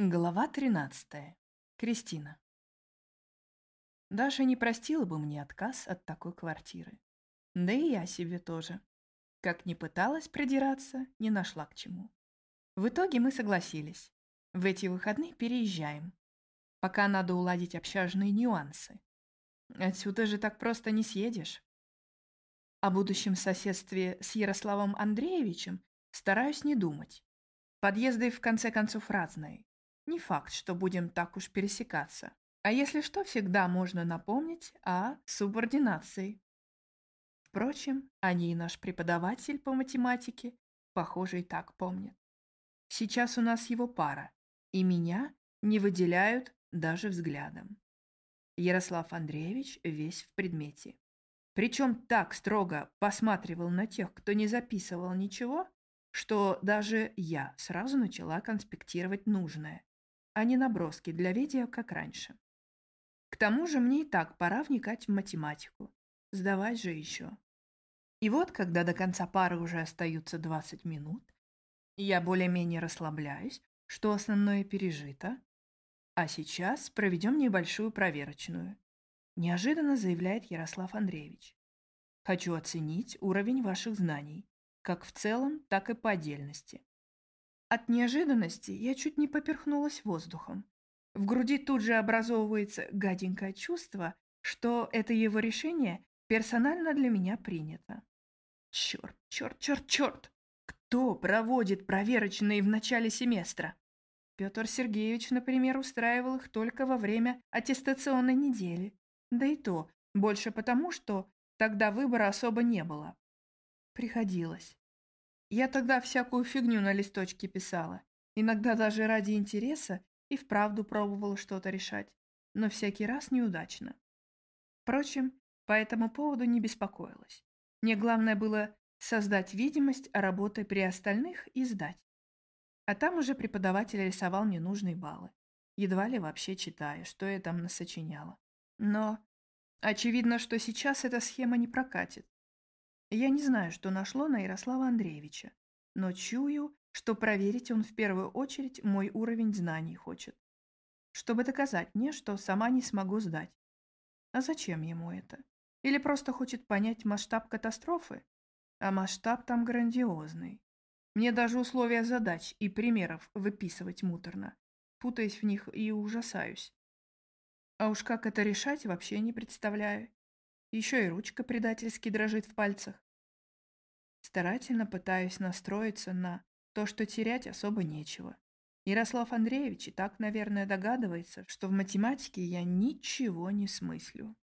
Глава 13. Кристина. Даша не простила бы мне отказ от такой квартиры. Да и я себе тоже. Как ни пыталась продираться, не нашла к чему. В итоге мы согласились. В эти выходные переезжаем. Пока надо уладить общажные нюансы. Отсюда же так просто не съедешь. О будущем соседстве с Ярославом Андреевичем стараюсь не думать. Подъезды в конце концов разные. Не факт, что будем так уж пересекаться. А если что, всегда можно напомнить о субординации. Впрочем, они и наш преподаватель по математике, похоже, и так помнят. Сейчас у нас его пара, и меня не выделяют даже взглядом. Ярослав Андреевич весь в предмете. Причем так строго посматривал на тех, кто не записывал ничего, что даже я сразу начала конспектировать нужное а не наброски для видео, как раньше. К тому же мне и так пора вникать в математику. Сдавать же еще. И вот, когда до конца пары уже остаются 20 минут, я более-менее расслабляюсь, что основное пережито. А сейчас проведем небольшую проверочную. Неожиданно заявляет Ярослав Андреевич. Хочу оценить уровень ваших знаний, как в целом, так и по отдельности. От неожиданности я чуть не поперхнулась воздухом. В груди тут же образовывается гаденькое чувство, что это его решение персонально для меня принято. Черт, черт, черт, черт! Кто проводит проверочные в начале семестра? Петр Сергеевич, например, устраивал их только во время аттестационной недели. Да и то, больше потому, что тогда выбора особо не было. Приходилось. Я тогда всякую фигню на листочке писала. Иногда даже ради интереса и вправду пробовала что-то решать, но всякий раз неудачно. Впрочем, по этому поводу не беспокоилась. Мне главное было создать видимость работы при остальных и сдать. А там уже преподаватель рисовал мне нужные баллы, едва ли вообще читая, что я там насочиняла. Но очевидно, что сейчас эта схема не прокатит. Я не знаю, что нашло на Ярослава Андреевича, но чую, что проверить он в первую очередь мой уровень знаний хочет. Чтобы доказать мне, что сама не смогу сдать. А зачем ему это? Или просто хочет понять масштаб катастрофы? А масштаб там грандиозный. Мне даже условия задач и примеров выписывать муторно. Путаясь в них и ужасаюсь. А уж как это решать, вообще не представляю. Еще и ручка предательски дрожит в пальцах. Старательно пытаюсь настроиться на то, что терять особо нечего. Ярослав Андреевич и так, наверное, догадывается, что в математике я ничего не смыслю.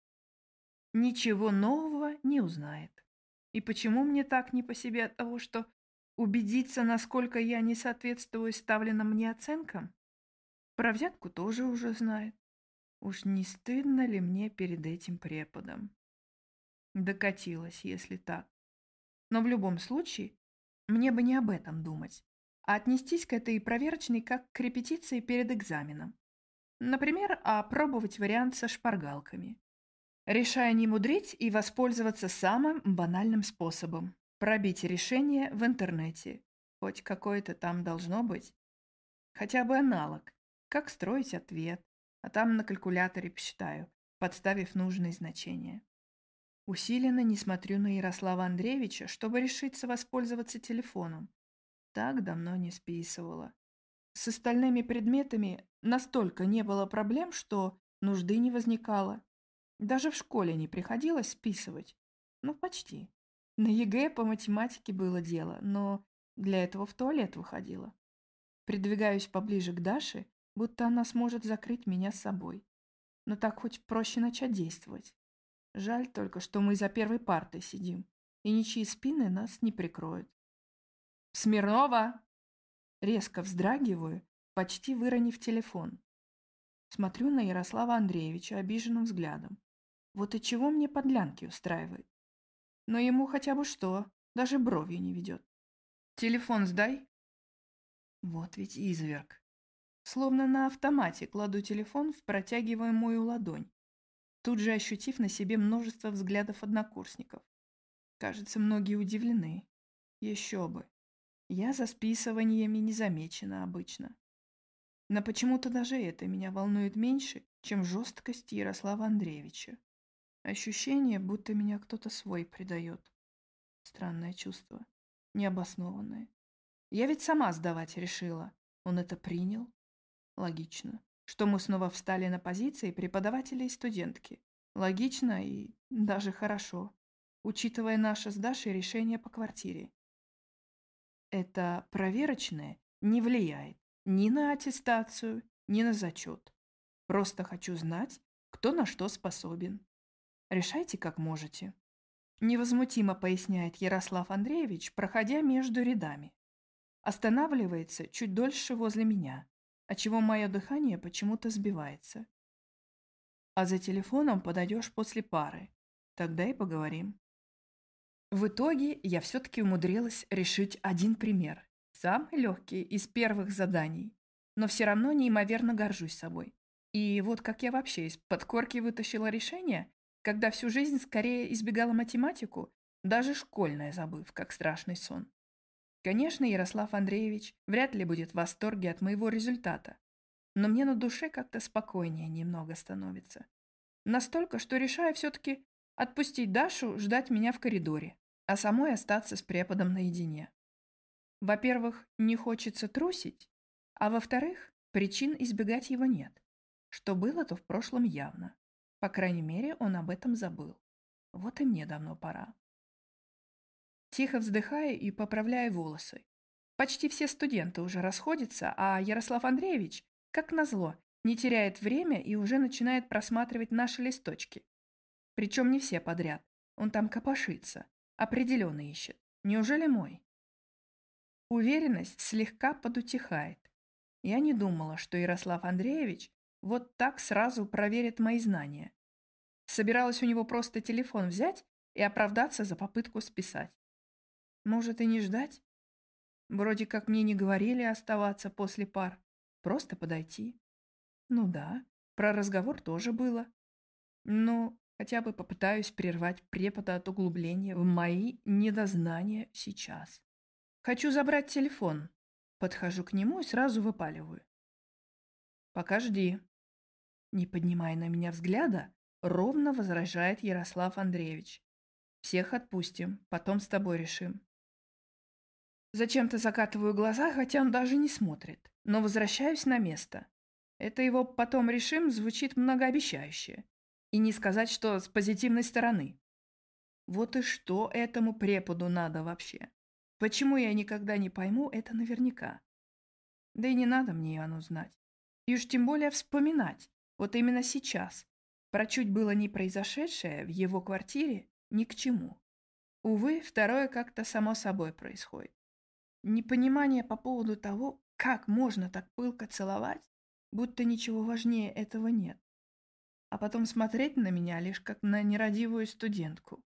Ничего нового не узнает. И почему мне так не по себе от того, что убедиться, насколько я не соответствую ставленным мне оценкам? Про взятку тоже уже знает. Уж не стыдно ли мне перед этим преподом? Докатилась, если так. Но в любом случае, мне бы не об этом думать, а отнестись к этой проверочной как к репетиции перед экзаменом. Например, опробовать вариант со шпаргалками. Решая не мудрить и воспользоваться самым банальным способом – пробить решение в интернете. Хоть какое-то там должно быть. Хотя бы аналог. Как строить ответ. А там на калькуляторе посчитаю, подставив нужные значения. Усиленно не смотрю на Ярослава Андреевича, чтобы решиться воспользоваться телефоном. Так давно не списывала. С остальными предметами настолько не было проблем, что нужды не возникало. Даже в школе не приходилось списывать. Ну, почти. На ЕГЭ по математике было дело, но для этого в туалет выходила. Придвигаюсь поближе к Даше, будто она сможет закрыть меня собой. Но так хоть проще начать действовать. Жаль только, что мы за первой партой сидим, и ничьи спины нас не прикроют. «Смирнова!» Резко вздрагиваю, почти выронив телефон. Смотрю на Ярослава Андреевича обиженным взглядом. Вот и чего мне подлянки устраивает. Но ему хотя бы что, даже бровью не ведет. «Телефон сдай!» Вот ведь изверг. Словно на автомате кладу телефон в протягиваемую ладонь тут же ощутив на себе множество взглядов однокурсников. Кажется, многие удивлены. Еще бы. Я за списываниями не замечена обычно. Но почему-то даже это меня волнует меньше, чем жесткость Ярослава Андреевича. Ощущение, будто меня кто-то свой предает. Странное чувство, необоснованное. Я ведь сама сдавать решила. Он это принял? Логично. Что мы снова встали на позиции преподавателя и студентки. Логично и даже хорошо, учитывая наше с Дашей решение по квартире. Это проверочное не влияет ни на аттестацию, ни на зачет. Просто хочу знать, кто на что способен. Решайте, как можете. Невозмутимо поясняет Ярослав Андреевич, проходя между рядами. Останавливается чуть дольше возле меня, отчего мое дыхание почему-то сбивается. А за телефоном подойдешь после пары. Тогда и поговорим. В итоге я все-таки умудрилась решить один пример. Самый легкий из первых заданий. Но все равно неимоверно горжусь собой. И вот как я вообще из-под корки вытащила решение, когда всю жизнь скорее избегала математику, даже школьное забыв, как страшный сон. Конечно, Ярослав Андреевич вряд ли будет в восторге от моего результата, но мне на душе как-то спокойнее немного становится. Настолько, что решаю все-таки отпустить Дашу ждать меня в коридоре, а самой остаться с преподом наедине. Во-первых, не хочется трусить, а во-вторых, причин избегать его нет. Что было, то в прошлом явно. По крайней мере, он об этом забыл. Вот и мне давно пора. Тихо вздыхаю и поправляю волосы. Почти все студенты уже расходятся, а Ярослав Андреевич как назло, не теряет время и уже начинает просматривать наши листочки. Причем не все подряд. Он там копошится. Определенно ищет. Неужели мой? Уверенность слегка подутихает. Я не думала, что Ярослав Андреевич вот так сразу проверит мои знания. Собиралась у него просто телефон взять и оправдаться за попытку списать. Может и не ждать? Вроде как мне не говорили оставаться после пар. Просто подойти. Ну да, про разговор тоже было. Но хотя бы попытаюсь прервать препода от углубления в мои недознания сейчас. Хочу забрать телефон. Подхожу к нему и сразу выпаливаю. Пока жди. Не поднимая на меня взгляда, ровно возражает Ярослав Андреевич. Всех отпустим, потом с тобой решим. Зачем-то закатываю глаза, хотя он даже не смотрит но возвращаюсь на место. Это его «потом решим» звучит многообещающе. И не сказать, что с позитивной стороны. Вот и что этому преподу надо вообще? Почему я никогда не пойму это наверняка? Да и не надо мне оно знать. И уж тем более вспоминать, вот именно сейчас, про чуть было не произошедшее в его квартире ни к чему. Увы, второе как-то само собой происходит. Непонимание по поводу того, как можно так пылко целовать, будто ничего важнее этого нет? А потом смотреть на меня лишь как на нерадивую студентку.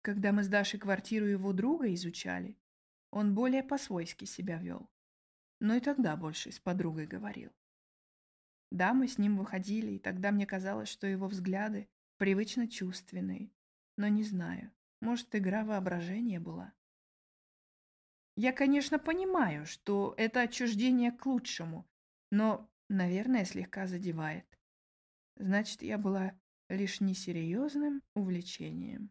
Когда мы с Дашей квартиру его друга изучали, он более по-свойски себя вел. Но и тогда больше с подругой говорил. Да, мы с ним выходили, и тогда мне казалось, что его взгляды привычно чувственные. Но не знаю, может, игра воображения была. Я, конечно, понимаю, что это отчуждение к лучшему, но, наверное, слегка задевает. Значит, я была лишь несерьезным увлечением.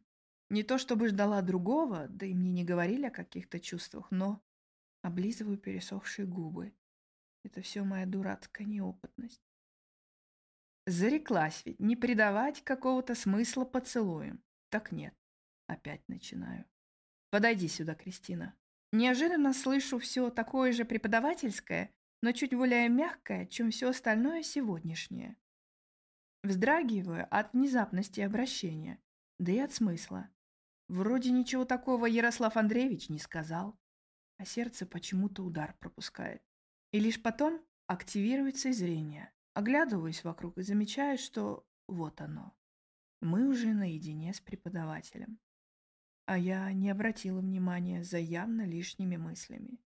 Не то чтобы ждала другого, да и мне не говорили о каких-то чувствах, но облизываю пересохшие губы. Это все моя дурацкая неопытность. Зареклась ведь не придавать какого-то смысла поцелуем. Так нет. Опять начинаю. Подойди сюда, Кристина. Неожиданно слышу все такое же преподавательское, но чуть более мягкое, чем все остальное сегодняшнее. Вздрагиваю от внезапности обращения, да и от смысла. Вроде ничего такого Ярослав Андреевич не сказал, а сердце почему-то удар пропускает. И лишь потом активируется зрение. Оглядываюсь вокруг и замечаю, что вот оно. Мы уже наедине с преподавателем а я не обратила внимания за явно лишними мыслями,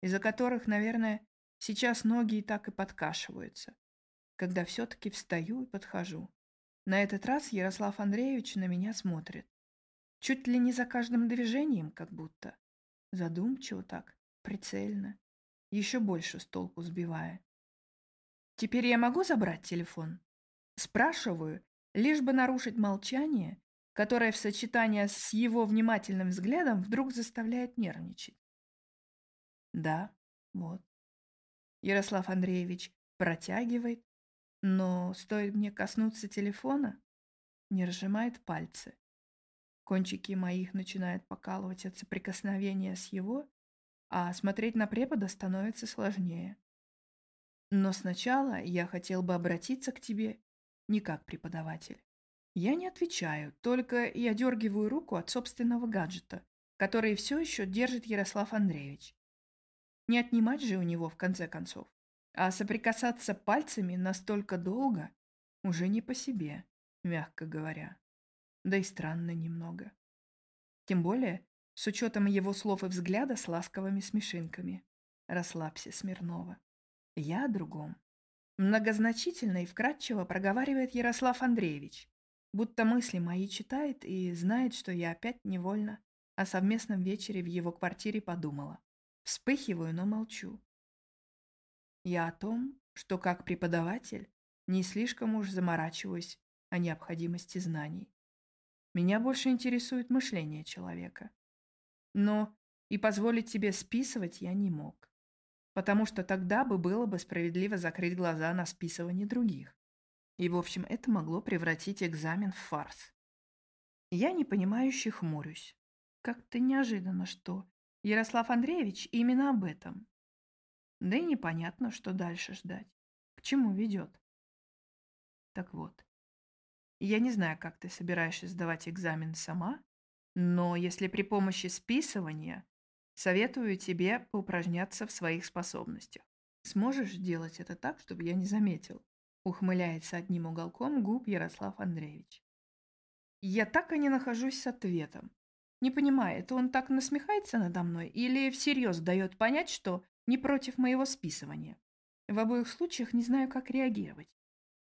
из-за которых, наверное, сейчас ноги и так и подкашиваются, когда все-таки встаю и подхожу. На этот раз Ярослав Андреевич на меня смотрит. Чуть ли не за каждым движением, как будто. Задумчиво так, прицельно, еще больше с толку сбивая. Теперь я могу забрать телефон? Спрашиваю, лишь бы нарушить молчание, которое в сочетании с его внимательным взглядом вдруг заставляет нервничать. Да, вот. Ярослав Андреевич протягивает, но стоит мне коснуться телефона, не разжимает пальцы. Кончики моих начинают покалывать от соприкосновения с его, а смотреть на препода становится сложнее. Но сначала я хотел бы обратиться к тебе не как преподаватель. Я не отвечаю, только я дергиваю руку от собственного гаджета, который все еще держит Ярослав Андреевич. Не отнимать же у него в конце концов. А соприкасаться пальцами настолько долго уже не по себе, мягко говоря. Да и странно немного. Тем более, с учетом его слов и взгляда с ласковыми смешинками. Расслабься, Смирнова. Я о другом. Многозначительно и вкратчиво проговаривает Ярослав Андреевич, будто мысли мои читает и знает, что я опять невольно о совместном вечере в его квартире подумала. Вспыхиваю, но молчу. Я о том, что как преподаватель не слишком уж заморачиваюсь о необходимости знаний. Меня больше интересует мышление человека. Но и позволить тебе списывать я не мог, потому что тогда бы было бы справедливо закрыть глаза на списывание других. И, в общем, это могло превратить экзамен в фарс. Я непонимающе хмурюсь. Как-то неожиданно, что Ярослав Андреевич именно об этом. Да и непонятно, что дальше ждать. К чему ведет. Так вот, я не знаю, как ты собираешься сдавать экзамен сама, но если при помощи списывания, советую тебе поупражняться в своих способностях. Сможешь сделать это так, чтобы я не заметил? Ухмыляется одним уголком губ Ярослав Андреевич. Я так и не нахожусь с ответом. Не понимаю, это он так насмехается надо мной или всерьез дает понять, что не против моего списывания. В обоих случаях не знаю, как реагировать.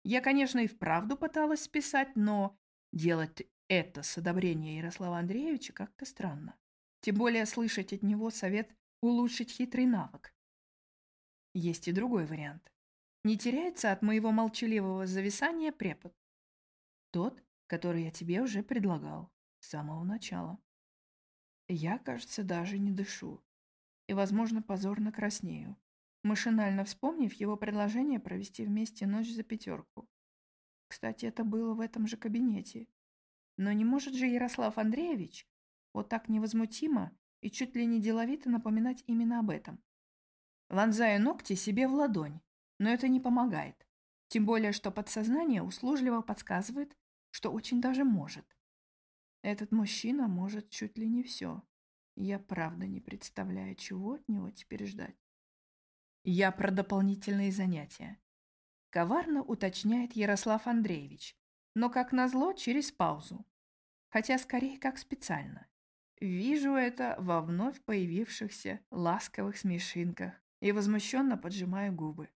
Я, конечно, и вправду пыталась списать, но делать это с одобрения Ярослава Андреевича как-то странно. Тем более слышать от него совет улучшить хитрый навык. Есть и другой вариант. Не теряется от моего молчаливого зависания препод. Тот, который я тебе уже предлагал с самого начала. Я, кажется, даже не дышу. И, возможно, позорно краснею, машинально вспомнив его предложение провести вместе ночь за пятерку. Кстати, это было в этом же кабинете. Но не может же Ярослав Андреевич вот так невозмутимо и чуть ли не деловито напоминать именно об этом. Вонзаю ногти себе в ладонь, но это не помогает. Тем более, что подсознание услужливо подсказывает, что очень даже может. Этот мужчина может чуть ли не все. Я правда не представляю, чего от него теперь ждать. Я про дополнительные занятия. Коварно уточняет Ярослав Андреевич, но как назло через паузу. Хотя скорее как специально. Вижу это во вновь появившихся ласковых смешинках и возмущенно поджимаю губы.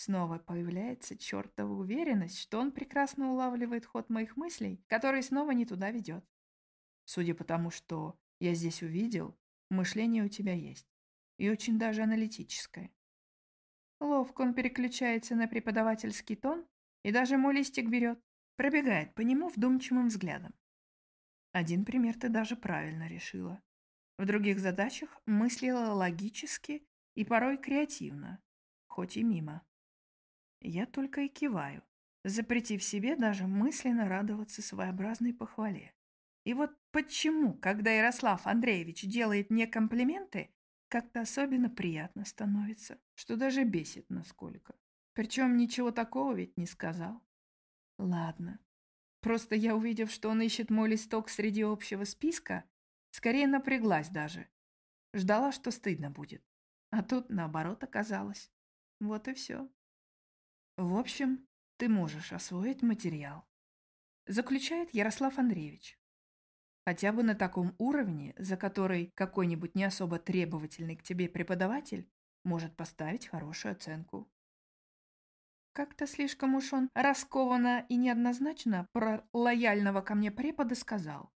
Снова появляется чертова уверенность, что он прекрасно улавливает ход моих мыслей, который снова не туда ведет. Судя по тому, что я здесь увидел, мышление у тебя есть. И очень даже аналитическое. Ловко он переключается на преподавательский тон и даже мой листик берет, пробегает по нему вдумчивым взглядом. Один пример ты даже правильно решила. В других задачах мыслила логически и порой креативно, хоть и мимо. Я только и киваю, запретив себе даже мысленно радоваться своеобразной похвале. И вот почему, когда Ярослав Андреевич делает мне комплименты, как-то особенно приятно становится, что даже бесит насколько. Причем ничего такого ведь не сказал. Ладно. Просто я, увидев, что он ищет мой листок среди общего списка, скорее напряглась даже. Ждала, что стыдно будет. А тут, наоборот, оказалось. Вот и все. В общем, ты можешь освоить материал. Заключает Ярослав Андреевич. Хотя бы на таком уровне, за который какой-нибудь не особо требовательный к тебе преподаватель может поставить хорошую оценку. Как-то слишком уж он раскованно и неоднозначно про лояльного ко мне препода сказал,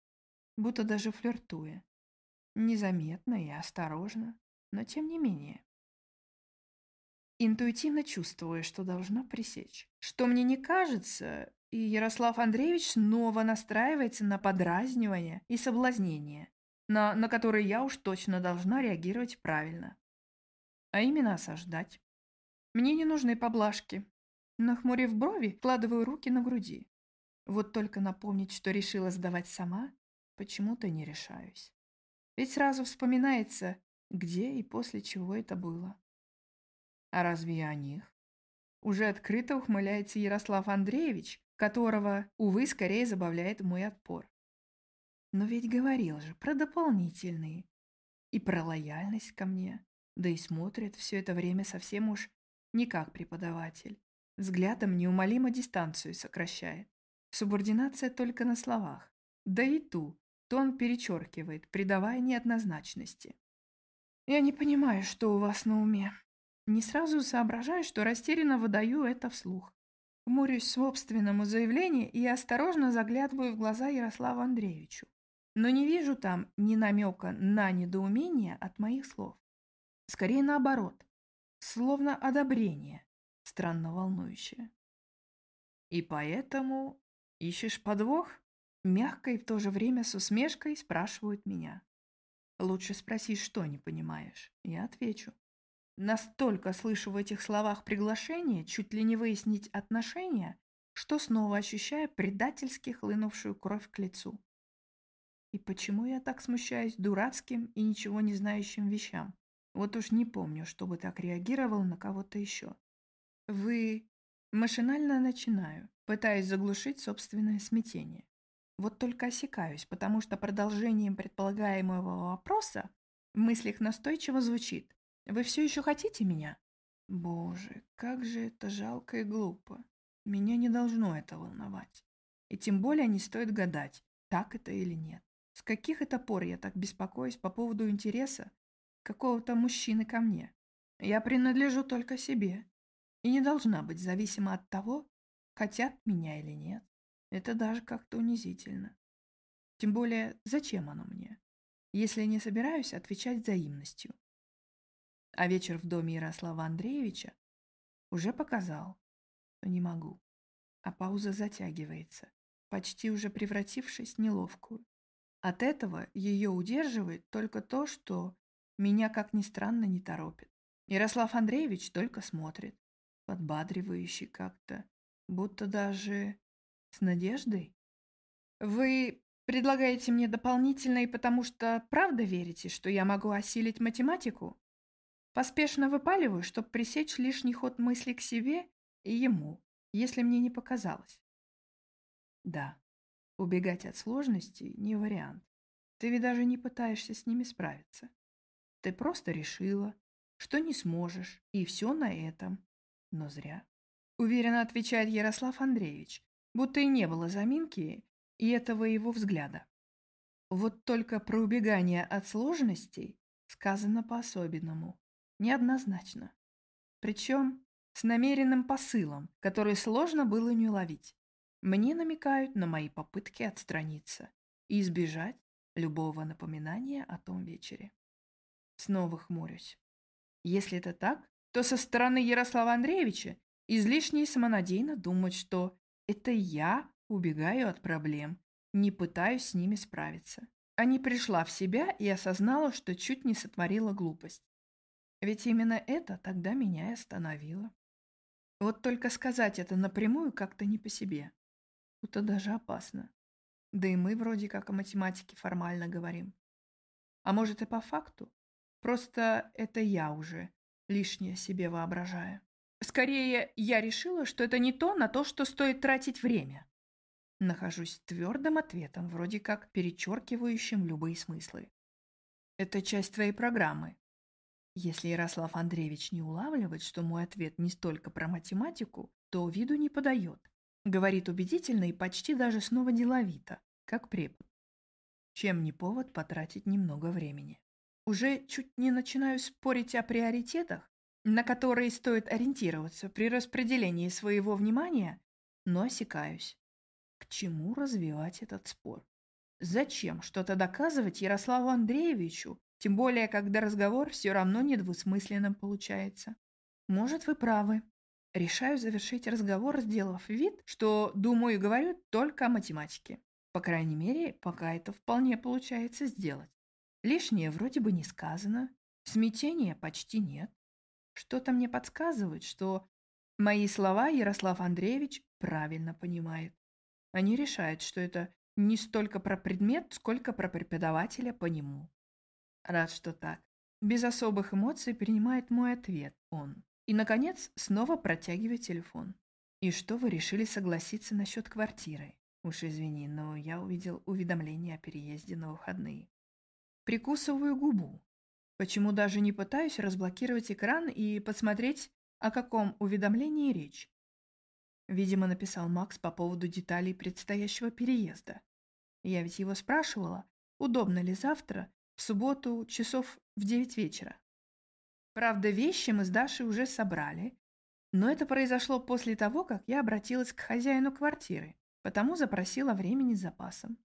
будто даже флиртуя. Незаметно и осторожно, но тем не менее. Интуитивно чувствую, что должна пресечь. Что мне не кажется, и Ярослав Андреевич снова настраивается на подразнивание и соблазнение, на, на которые я уж точно должна реагировать правильно. А именно осаждать. Мне не нужны поблажки. Нахмурив брови, вкладываю руки на груди. Вот только напомнить, что решила сдавать сама, почему-то не решаюсь. Ведь сразу вспоминается, где и после чего это было. А разве я о них? Уже открыто ухмыляется Ярослав Андреевич, которого, увы, скорее забавляет мой отпор. Но ведь говорил же про дополнительные. И про лояльность ко мне. Да и смотрит все это время совсем уж не как преподаватель. Взглядом неумолимо дистанцию сокращает. Субординация только на словах. Да и ту, тон перечеркивает, придавая неоднозначности. Я не понимаю, что у вас на уме. Не сразу соображаю, что растерянно выдаю это вслух. Хмурюсь собственному заявлению и осторожно заглядываю в глаза Ярославу Андреевичу. Но не вижу там ни намека на недоумение от моих слов. Скорее наоборот, словно одобрение, странно волнующее. И поэтому ищешь подвох? Мягко и в то же время с усмешкой спрашивают меня. Лучше спроси, что не понимаешь. Я отвечу. Настолько слышу в этих словах приглашение чуть ли не выяснить отношения, что снова ощущаю предательски хлынувшую кровь к лицу. И почему я так смущаюсь дурацким и ничего не знающим вещам? Вот уж не помню, чтобы так реагировал на кого-то еще. Вы... Машинально начинаю, пытаясь заглушить собственное смятение. Вот только осекаюсь, потому что продолжением предполагаемого вопроса в мыслях настойчиво звучит. Вы все еще хотите меня? Боже, как же это жалко и глупо. Меня не должно это волновать. И тем более не стоит гадать, так это или нет. С каких это пор я так беспокоюсь по поводу интереса какого-то мужчины ко мне? Я принадлежу только себе и не должна быть зависима от того, хотят меня или нет. Это даже как-то унизительно. Тем более, зачем оно мне, если не собираюсь отвечать взаимностью? А вечер в доме Ярослава Андреевича уже показал, что не могу. А пауза затягивается, почти уже превратившись в неловкую. От этого ее удерживает только то, что меня, как ни странно, не торопит. Ярослав Андреевич только смотрит, подбадривающий как-то, будто даже с надеждой. «Вы предлагаете мне дополнительные, потому что правда верите, что я могу осилить математику?» Поспешно выпаливаю, чтобы пресечь лишний ход мысли к себе и ему, если мне не показалось. Да, убегать от сложностей не вариант. Ты ведь даже не пытаешься с ними справиться. Ты просто решила, что не сможешь, и все на этом. Но зря. Уверенно отвечает Ярослав Андреевич, будто и не было заминки и этого его взгляда. Вот только про убегание от сложностей сказано по-особенному неоднозначно. Причем с намеренным посылом, который сложно было не уловить. Мне намекают на мои попытки отстраниться и избежать любого напоминания о том вечере. Снова хмурюсь. Если это так, то со стороны Ярослава Андреевича излишне самонадеянно думать, что это я убегаю от проблем, не пытаюсь с ними справиться. А не пришла в себя и осознала, что чуть не сотворила глупость. Ведь именно это тогда меня и остановило. Вот только сказать это напрямую как-то не по себе. Будто даже опасно. Да и мы вроде как о математике формально говорим. А может и по факту? Просто это я уже лишнее себе воображаю. Скорее, я решила, что это не то, на то, что стоит тратить время. Нахожусь твердым ответом, вроде как перечеркивающим любые смыслы. Это часть твоей программы, если Ярослав Андреевич не улавливает, что мой ответ не столько про математику, то виду не подает. Говорит убедительно и почти даже снова деловито, как препод. Чем не повод потратить немного времени. Уже чуть не начинаю спорить о приоритетах, на которые стоит ориентироваться при распределении своего внимания, но осекаюсь. К чему развивать этот спор? Зачем что-то доказывать Ярославу Андреевичу, тем более, когда разговор все равно недвусмысленным получается. Может, вы правы. Решаю завершить разговор, сделав вид, что думаю и говорю только о математике. По крайней мере, пока это вполне получается сделать. Лишнее вроде бы не сказано, смятения почти нет. Что-то мне подсказывает, что мои слова Ярослав Андреевич правильно понимает. Они решают, что это не столько про предмет, сколько про преподавателя по нему. Рад, что так. Без особых эмоций принимает мой ответ он. И, наконец, снова протягивает телефон. «И что вы решили согласиться насчет квартиры?» Уж извини, но я увидел уведомление о переезде на выходные. Прикусываю губу. Почему даже не пытаюсь разблокировать экран и посмотреть, о каком уведомлении речь? Видимо, написал Макс по поводу деталей предстоящего переезда. Я ведь его спрашивала, удобно ли завтра, в субботу, часов в девять вечера. Правда, вещи мы с Дашей уже собрали, но это произошло после того, как я обратилась к хозяину квартиры, потому запросила времени с запасом.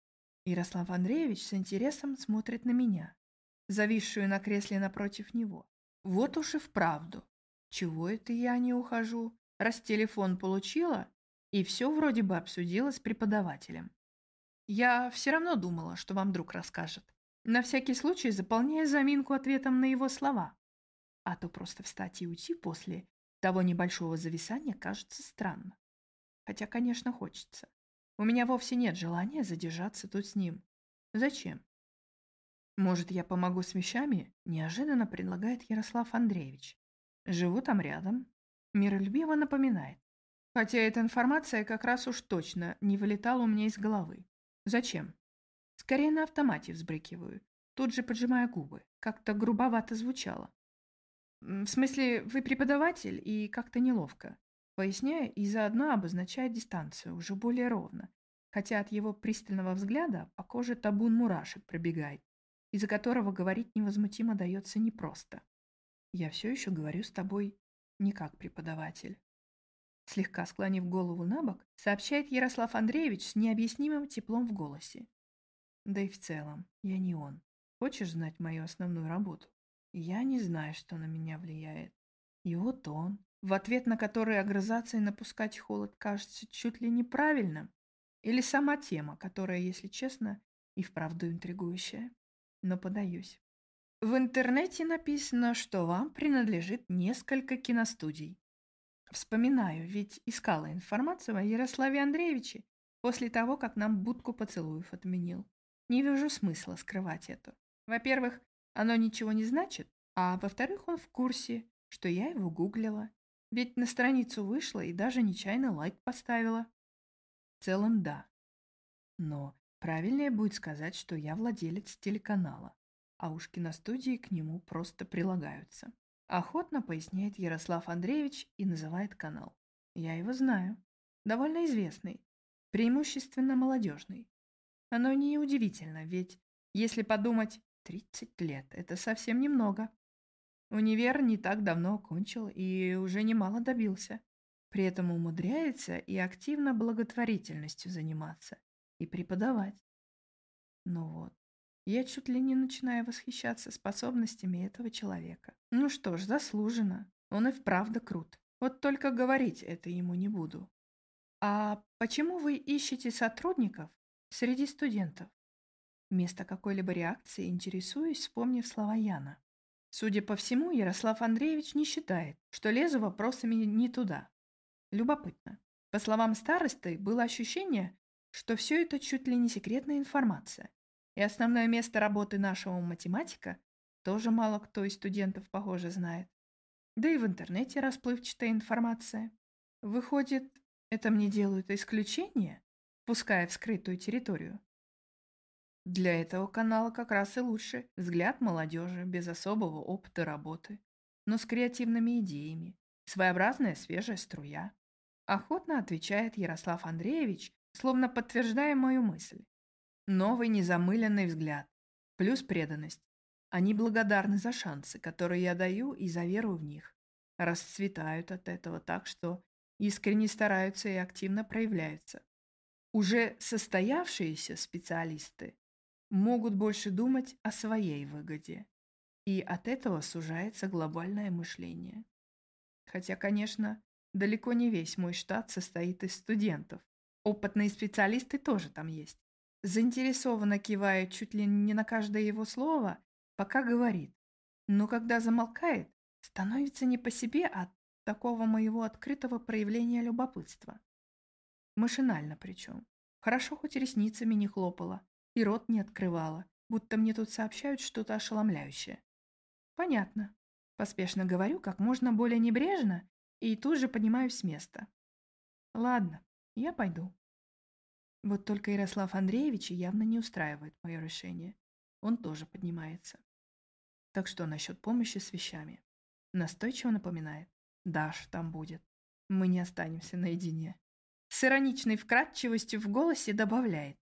Ярослав Андреевич с интересом смотрит на меня, зависшую на кресле напротив него. Вот уж и вправду. Чего это я не ухожу, раз телефон получила, и все вроде бы обсудила с преподавателем. Я все равно думала, что вам друг расскажет. На всякий случай заполняя заминку ответом на его слова. А то просто встать и уйти после того небольшого зависания кажется странно. Хотя, конечно, хочется. У меня вовсе нет желания задержаться тут с ним. Зачем? Может, я помогу с вещами? Неожиданно предлагает Ярослав Андреевич. Живу там рядом. Миролюбиво напоминает. Хотя эта информация как раз уж точно не вылетала у меня из головы. Зачем? Скорее на автомате взбрыкиваю, тут же поджимая губы. Как-то грубовато звучало. В смысле, вы преподаватель, и как-то неловко. Поясняя и заодно обозначая дистанцию, уже более ровно. Хотя от его пристального взгляда по коже табун мурашек пробегает, из-за которого говорить невозмутимо дается непросто. Я все еще говорю с тобой не как преподаватель. Слегка склонив голову на бок, сообщает Ярослав Андреевич с необъяснимым теплом в голосе. Да и в целом, я не он. Хочешь знать мою основную работу? Я не знаю, что на меня влияет. Его тон, в ответ на который огрызаться и напускать холод кажется чуть ли неправильным, или сама тема, которая, если честно, и вправду интригующая. Но подаюсь. В интернете написано, что вам принадлежит несколько киностудий. Вспоминаю, ведь искала информацию о Ярославе Андреевиче после того, как нам будку поцелуев отменил. Не вижу смысла скрывать это. Во-первых, оно ничего не значит, а во-вторых, он в курсе, что я его гуглила. Ведь на страницу вышла и даже нечаянно лайк поставила. В целом, да. Но правильнее будет сказать, что я владелец телеканала, а уж киностудии к нему просто прилагаются. Охотно поясняет Ярослав Андреевич и называет канал. Я его знаю. Довольно известный. Преимущественно молодежный. Оно не удивительно, ведь, если подумать, 30 лет – это совсем немного. Универ не так давно окончил и уже немало добился. При этом умудряется и активно благотворительностью заниматься, и преподавать. Ну вот, я чуть ли не начинаю восхищаться способностями этого человека. Ну что ж, заслуженно. Он и вправду крут. Вот только говорить это ему не буду. А почему вы ищете сотрудников среди студентов? Вместо какой-либо реакции интересуюсь, вспомнив слова Яна. Судя по всему, Ярослав Андреевич не считает, что лезу вопросами не туда. Любопытно. По словам старосты, было ощущение, что все это чуть ли не секретная информация. И основное место работы нашего математика тоже мало кто из студентов, похоже, знает. Да и в интернете расплывчатая информация. Выходит, это мне делают исключение, пуская в скрытую территорию. Для этого канала как раз и лучше взгляд молодежи без особого опыта работы, но с креативными идеями, своеобразная свежая струя. Охотно отвечает Ярослав Андреевич, словно подтверждая мою мысль. Новый незамыленный взгляд, плюс преданность. Они благодарны за шансы, которые я даю, и за веру в них. Расцветают от этого так, что искренне стараются и активно проявляются. Уже состоявшиеся специалисты могут больше думать о своей выгоде. И от этого сужается глобальное мышление. Хотя, конечно, далеко не весь мой штат состоит из студентов. Опытные специалисты тоже там есть. Заинтересованно кивая чуть ли не на каждое его слово, пока говорит. Но когда замолкает, становится не по себе от такого моего открытого проявления любопытства. Машинально причем. Хорошо хоть ресницами не хлопала и рот не открывала, будто мне тут сообщают что-то ошеломляющее. Понятно. Поспешно говорю, как можно более небрежно, и тут же поднимаюсь с места. Ладно, я пойду. Вот только Ярослав Андреевич явно не устраивает мое решение. Он тоже поднимается. Так что насчет помощи с вещами? Настойчиво напоминает. Даш там будет. Мы не останемся наедине. С ироничной вкратчивостью в голосе добавляет.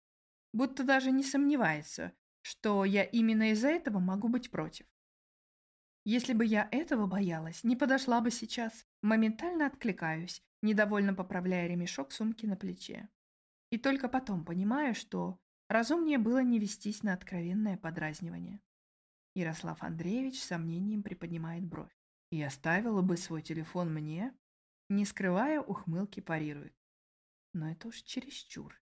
Будто даже не сомневается, что я именно из-за этого могу быть против. Если бы я этого боялась, не подошла бы сейчас. Моментально откликаюсь, недовольно поправляя ремешок сумки на плече. И только потом понимаю, что разумнее было не вестись на откровенное подразнивание. Ярослав Андреевич с сомнением приподнимает бровь. И оставила бы свой телефон мне, не скрывая ухмылки парирует. Но это уж чересчур.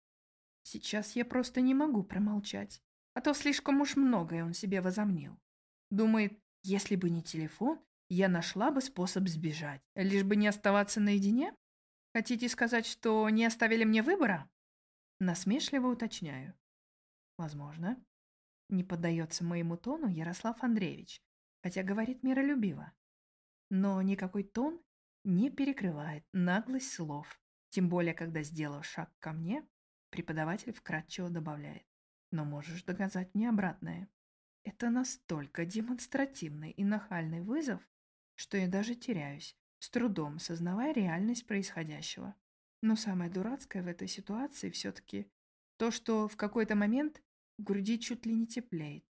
Сейчас я просто не могу промолчать, а то слишком уж многое он себе возомнил. Думает, если бы не телефон, я нашла бы способ сбежать, лишь бы не оставаться наедине? Хотите сказать, что не оставили мне выбора? Насмешливо уточняю. Возможно. Не поддается моему тону Ярослав Андреевич, хотя говорит миролюбиво. Но никакой тон не перекрывает наглость слов, тем более, когда, сделав шаг ко мне, преподаватель вкратчиво добавляет. Но можешь доказать мне обратное. Это настолько демонстративный и нахальный вызов, что я даже теряюсь, с трудом сознавая реальность происходящего. Но самое дурацкое в этой ситуации все-таки то, что в какой-то момент в груди чуть ли не теплеет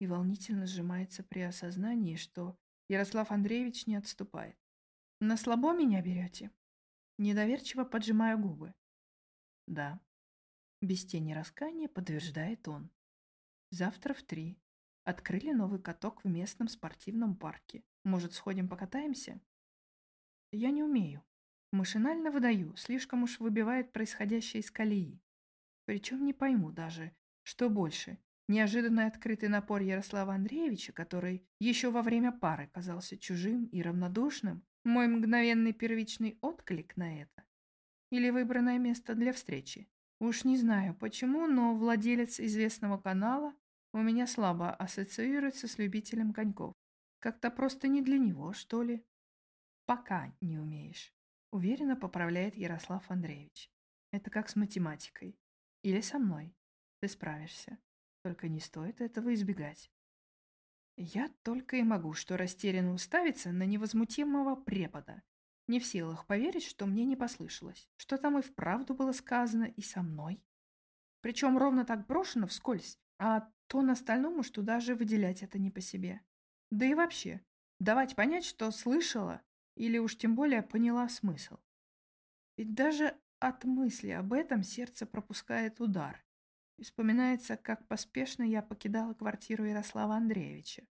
и волнительно сжимается при осознании, что Ярослав Андреевич не отступает. «На слабо меня берете?» Недоверчиво поджимаю губы. «Да». Без тени раскаяния подтверждает он. «Завтра в три. Открыли новый каток в местном спортивном парке. Может, сходим покатаемся? Я не умею. Машинально выдаю, слишком уж выбивает происходящее из колеи. Причем не пойму даже, что больше. Неожиданный открытый напор Ярослава Андреевича, который еще во время пары казался чужим и равнодушным, мой мгновенный первичный отклик на это? Или выбранное место для встречи? Уж не знаю почему, но владелец известного канала у меня слабо ассоциируется с любителем коньков. Как-то просто не для него, что ли? Пока не умеешь. Уверенно поправляет Ярослав Андреевич. Это как с математикой. Или со мной. Ты справишься. Только не стоит этого избегать. Я только и могу что растерянно уставиться на невозмутимого препода, не в силах поверить, что мне не послышалось, что там и вправду было сказано и со мной. Причем ровно так брошено вскользь, а тон остальному, что даже выделять это не по себе. Да и вообще, давать понять, что слышала или уж тем более поняла смысл. Ведь даже от мысли об этом сердце пропускает удар. И вспоминается, как поспешно я покидала квартиру Ярослава Андреевича,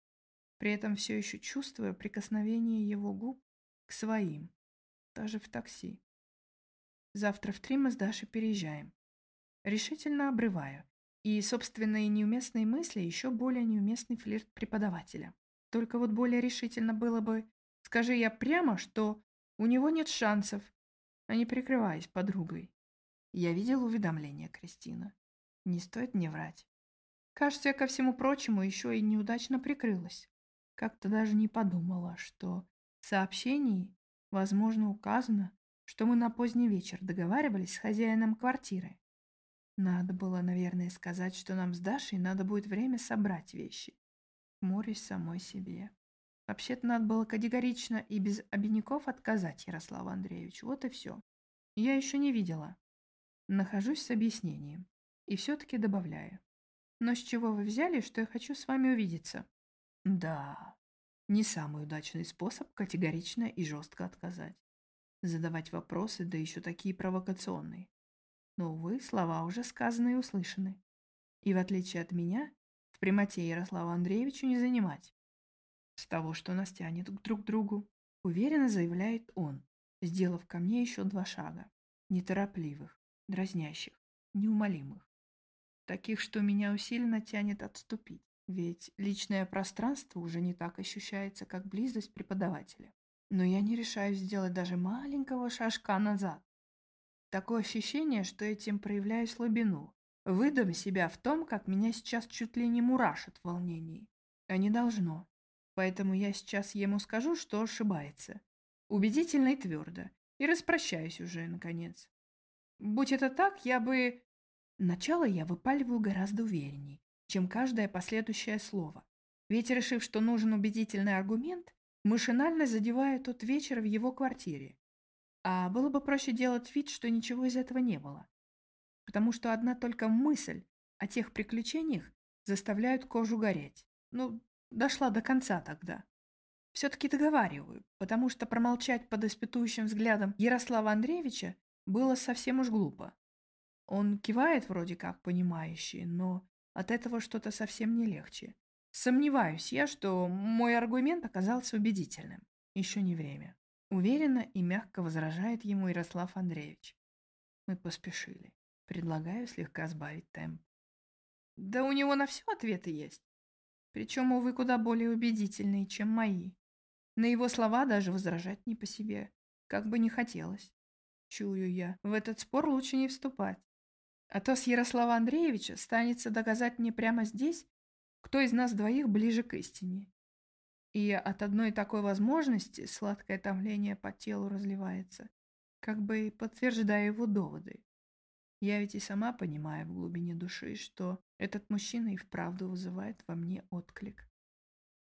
при этом все еще чувствуя прикосновение его губ к своим, даже в такси. Завтра в три мы с Дашей переезжаем. Решительно обрываю, и собственные неуместные мысли еще более неуместный флирт преподавателя. Только вот более решительно было бы, скажи я прямо, что у него нет шансов, а не прикрываясь подругой. Я видел уведомление Кристина. Не стоит мне врать. Кажется, я ко всему прочему еще и неудачно прикрылась. Как-то даже не подумала, что в сообщении, возможно, указано, что мы на поздний вечер договаривались с хозяином квартиры. Надо было, наверное, сказать, что нам с Дашей надо будет время собрать вещи. Морюсь самой себе. Вообще-то надо было категорично и без обиняков отказать Ярославу Андреевичу. Вот и все. Я еще не видела. Нахожусь с объяснением. И все-таки добавляю. Но с чего вы взяли, что я хочу с вами увидеться? Да, не самый удачный способ категорично и жестко отказать. Задавать вопросы, да еще такие провокационные. Но, увы, слова уже сказаны и услышаны. И в отличие от меня, в прямоте Ярославу Андреевичу не занимать. С того, что нас тянет друг к другу, Уверенно заявляет он, сделав ко мне еще два шага. Неторопливых, дразнящих, неумолимых. Таких, что меня усиленно тянет отступить. Ведь личное пространство уже не так ощущается, как близость преподавателя. Но я не решаюсь сделать даже маленького шажка назад. Такое ощущение, что этим проявляю слабину. Выдам себя в том, как меня сейчас чуть ли не мурашит в волнении. А не должно. Поэтому я сейчас ему скажу, что ошибается. Убедительно и твердо. И распрощаюсь уже, наконец. Будь это так, я бы... Начало я выпаливаю гораздо уверенней, чем каждое последующее слово. Ведь, решив, что нужен убедительный аргумент, машинально задеваю тот вечер в его квартире. А было бы проще делать вид, что ничего из этого не было. Потому что одна только мысль о тех приключениях заставляет кожу гореть. Ну, дошла до конца тогда. Все-таки договариваю, потому что промолчать под испытующим взглядом Ярослава Андреевича было совсем уж глупо. Он кивает вроде как понимающий, но от этого что-то совсем не легче. Сомневаюсь я, что мой аргумент оказался убедительным. Еще не время. Уверенно и мягко возражает ему Ярослав Андреевич. Мы поспешили. Предлагаю слегка сбавить темп. Да у него на все ответы есть. Причем, увы, куда более убедительные, чем мои. На его слова даже возражать не по себе, как бы не хотелось. Чую я, в этот спор лучше не вступать. А то с Ярослава Андреевича станется доказать мне прямо здесь, кто из нас двоих ближе к истине. И от одной такой возможности сладкое томление по телу разливается, как бы подтверждая его доводы. Я ведь и сама понимаю в глубине души, что этот мужчина и вправду вызывает во мне отклик.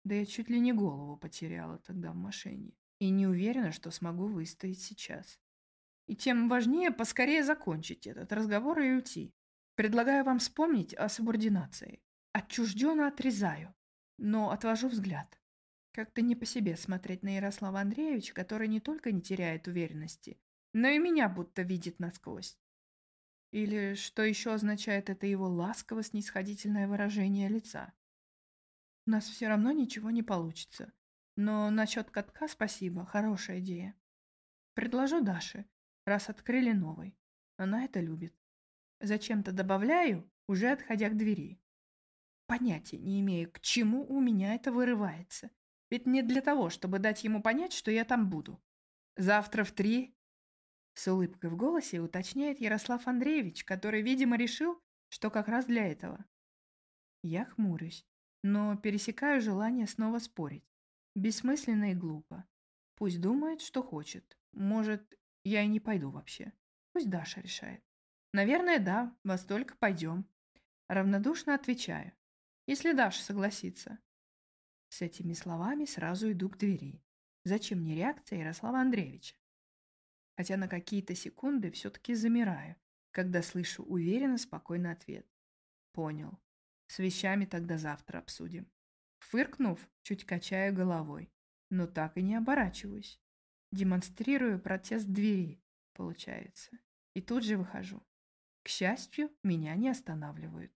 Да я чуть ли не голову потеряла тогда в машине. И не уверена, что смогу выстоять сейчас. И тем важнее поскорее закончить этот разговор и уйти. Предлагаю вам вспомнить о субординации. Отчужденно отрезаю, но отвожу взгляд. Как-то не по себе смотреть на Ярослава Андреевича, который не только не теряет уверенности, но и меня будто видит насквозь. Или что еще означает это его ласково-снисходительное выражение лица? У нас все равно ничего не получится. Но насчет катка спасибо, хорошая идея. Предложу Даше, раз открыли новый. Она это любит. Зачем-то добавляю, уже отходя к двери. Понятия не имею, к чему у меня это вырывается. Ведь не для того, чтобы дать ему понять, что я там буду. Завтра в три... С улыбкой в голосе уточняет Ярослав Андреевич, который, видимо, решил, что как раз для этого. Я хмурюсь, но пересекаю желание снова спорить. Бессмысленно и глупо. Пусть думает, что хочет. Может, я и не пойду вообще. Пусть Даша решает. Наверное, да, во столько пойдем. Равнодушно отвечаю. Если Даша согласится. С этими словами сразу иду к двери. Зачем мне реакция Ярослава Андреевича? Хотя на какие-то секунды все-таки замираю, когда слышу уверенно спокойный ответ. Понял. С вещами тогда завтра обсудим. Фыркнув, чуть качаю головой, но так и не оборачиваюсь. Демонстрирую протест двери, получается. И тут же выхожу. К счастью, меня не останавливают.